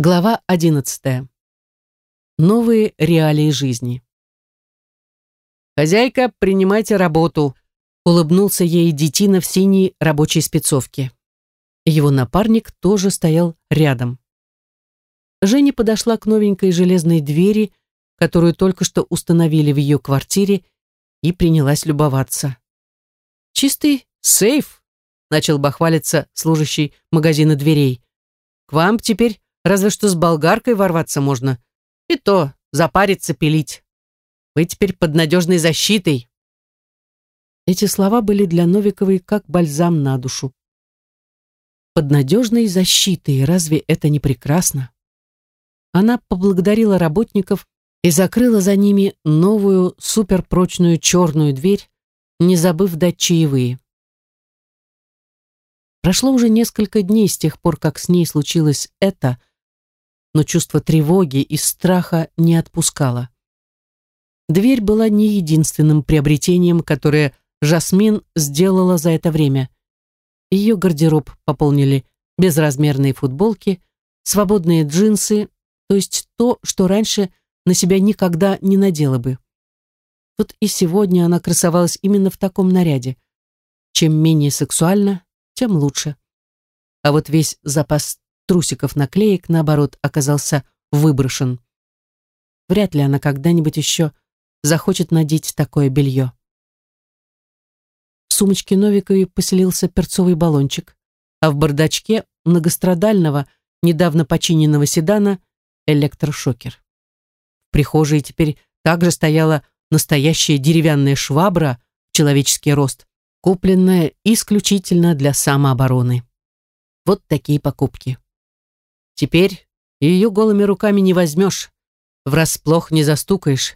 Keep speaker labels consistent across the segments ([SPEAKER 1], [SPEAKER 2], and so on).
[SPEAKER 1] Глава 11. Новые реалии жизни. «Хозяйка, принимайте работу», — улыбнулся ей детина в синей рабочей спецовке. Его напарник тоже стоял рядом. Женя подошла к новенькой железной двери, которую только что установили в ее квартире, и принялась любоваться. «Чистый сейф», — начал бахвалиться служащий магазина дверей. «К вам теперь Разве что с болгаркой ворваться можно. И то запариться пилить. Вы теперь под надежной защитой. Эти слова были для Новиковой как бальзам на душу. Под надежной защитой, разве это не прекрасно? Она поблагодарила работников и закрыла за ними новую суперпрочную черную дверь, не забыв дать чаевые. Прошло уже несколько дней с тех пор, как с ней случилось это, но чувство тревоги и страха не отпускало. Дверь была не единственным приобретением, которое Жасмин сделала за это время. Ее гардероб пополнили безразмерные футболки, свободные джинсы, то есть то, что раньше на себя никогда не надела бы. Вот и сегодня она красовалась именно в таком наряде. Чем менее сексуально, тем лучше. А вот весь запас трусиков наклеек, наоборот, оказался выброшен. Вряд ли она когда-нибудь еще захочет надеть такое белье. В сумочке Новиковой поселился перцовый баллончик, а в бардачке многострадального, недавно починенного седана электрошокер. В прихожей теперь также стояла настоящая деревянная швабра человеческий рост, купленная исключительно для самообороны. Вот такие покупки. Теперь ее голыми руками не возьмешь, врасплох не застукаешь,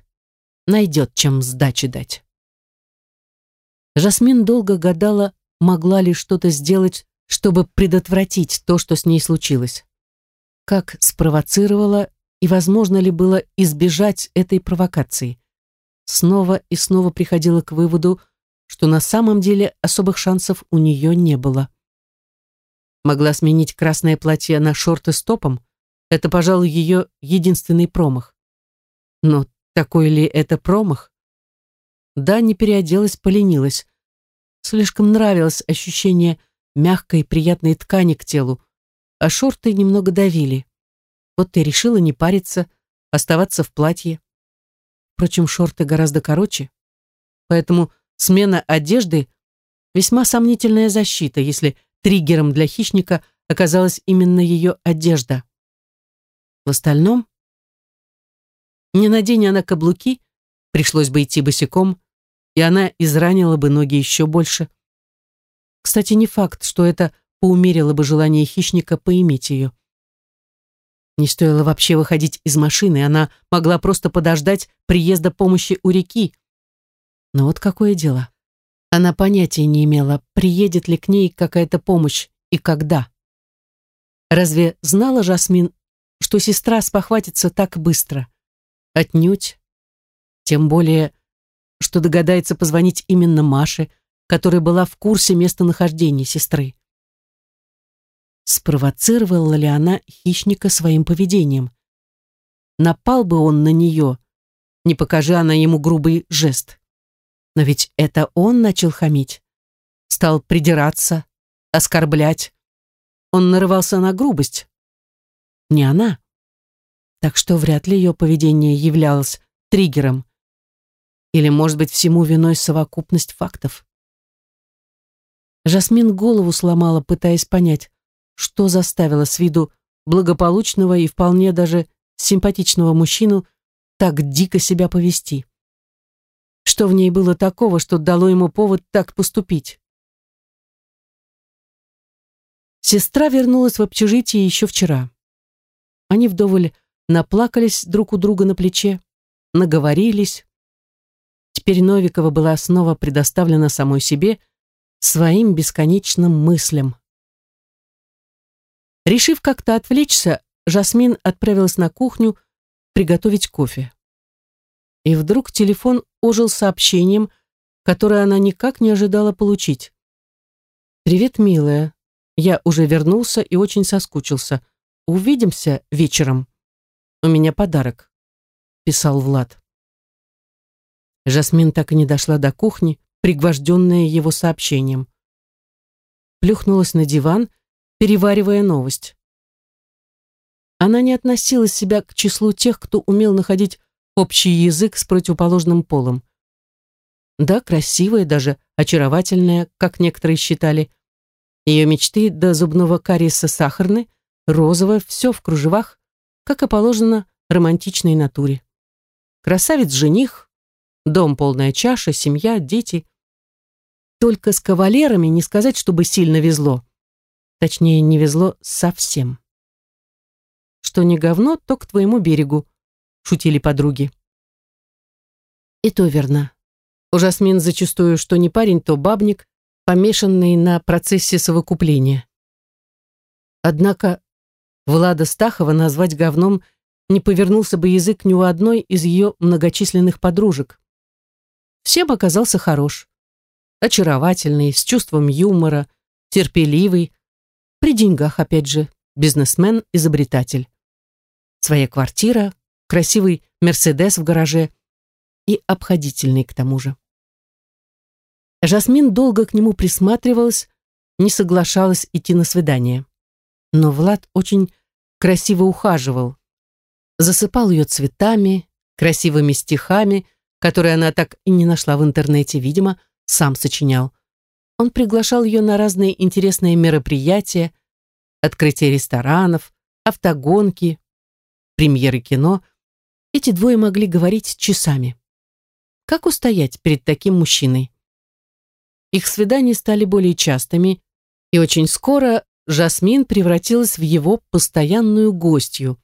[SPEAKER 1] найдет чем сдачи дать. Жасмин долго гадала, могла ли что-то сделать, чтобы предотвратить то, что с ней случилось. Как спровоцировала и возможно ли было избежать этой провокации. Снова и снова приходила к выводу, что на самом деле особых шансов у нее не было. Могла сменить красное платье на шорты с топом. Это, пожалуй, ее единственный промах. Но такой ли это промах? Да, не переоделась, поленилась. Слишком нравилось ощущение мягкой приятной ткани к телу, а шорты немного давили. Вот ты решила не париться, оставаться в платье. Впрочем, шорты гораздо короче, поэтому смена одежды — весьма сомнительная защита, если Триггером для хищника оказалась именно ее одежда. В остальном, не надень она каблуки, пришлось бы идти босиком, и она изранила бы ноги еще больше. Кстати, не факт, что это поумерило бы желание хищника поиметь ее. Не стоило вообще выходить из машины, она могла просто подождать приезда помощи у реки. Но вот какое дело. Она понятия не имела, приедет ли к ней какая-то помощь и когда. Разве знала Жасмин, что сестра спохватится так быстро? Отнюдь. Тем более, что догадается позвонить именно Маше, которая была в курсе местонахождения сестры. Спровоцировала ли она хищника своим поведением? Напал бы он на нее, не покажи она ему грубый жест. Но ведь это он начал хамить. Стал придираться, оскорблять. Он нарывался на грубость. Не она. Так что вряд ли ее поведение являлось триггером. Или, может быть, всему виной совокупность фактов. Жасмин голову сломала, пытаясь понять, что заставило с виду благополучного и вполне даже симпатичного мужчину так дико себя повести. Что в ней было такого, что дало ему повод так поступить? Сестра вернулась в общежитие еще вчера. Они вдоволь наплакались друг у друга на плече, наговорились. Теперь Новикова была снова предоставлена самой себе, своим бесконечным мыслям. Решив как-то отвлечься, Жасмин отправилась на кухню приготовить кофе. И вдруг телефон ожил сообщением, которое она никак не ожидала получить. «Привет, милая. Я уже вернулся и очень соскучился. увидимся вечером. У меня подарок», — писал Влад. Жасмин так и не дошла до кухни, пригвожденная его сообщением. Плюхнулась на диван, переваривая новость. Она не относила себя к числу тех, кто умел находить общий язык с противоположным полом. Да, красивая, даже очаровательная, как некоторые считали. Ее мечты до зубного кариеса сахарны, розовое, все в кружевах, как и положено романтичной натуре. Красавец-жених, дом полная чаша, семья, дети. Только с кавалерами не сказать, чтобы сильно везло. Точнее, не везло совсем. Что не говно, то к твоему берегу, шутили подруги. И то верно. У Жасмин зачастую что не парень, то бабник, помешанный на процессе совокупления. Однако Влада Стахова назвать говном не повернулся бы язык ни у одной из ее многочисленных подружек. Всем оказался хорош. Очаровательный, с чувством юмора, терпеливый, при деньгах, опять же, бизнесмен-изобретатель. Своя квартира, красивый Мерседес в гараже и обходительный к тому же. Жасмин долго к нему присматривалась, не соглашалась идти на свидание. Но Влад очень красиво ухаживал. Засыпал ее цветами, красивыми стихами, которые она так и не нашла в интернете, видимо, сам сочинял. Он приглашал ее на разные интересные мероприятия, открытие ресторанов, автогонки, премьеры кино. Эти двое могли говорить часами. Как устоять перед таким мужчиной? Их свидания стали более частыми, и очень скоро Жасмин превратилась в его постоянную гостью.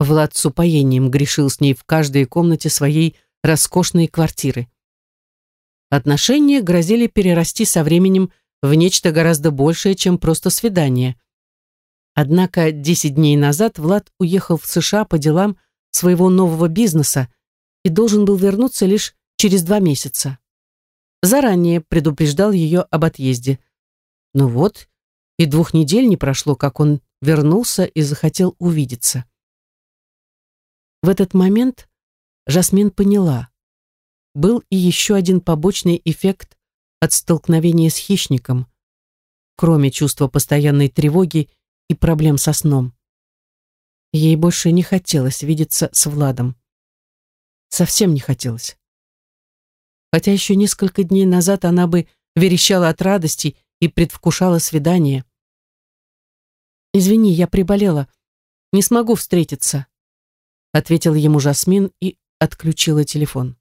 [SPEAKER 1] Влад с упоением грешил с ней в каждой комнате своей роскошной квартиры. Отношения грозили перерасти со временем в нечто гораздо большее, чем просто свидание. Однако 10 дней назад Влад уехал в США по делам своего нового бизнеса и должен был вернуться лишь через два месяца заранее предупреждал ее об отъезде. Ну вот, и двух недель не прошло, как он вернулся и захотел увидеться. В этот момент Жасмин поняла, был и еще один побочный эффект от столкновения с хищником, кроме чувства постоянной тревоги и проблем со сном. Ей больше не хотелось видеться с Владом. Совсем не хотелось хотя еще несколько дней назад она бы верещала от радости и предвкушала свидание. «Извини, я приболела. Не смогу встретиться», ответила ему Жасмин и отключила телефон.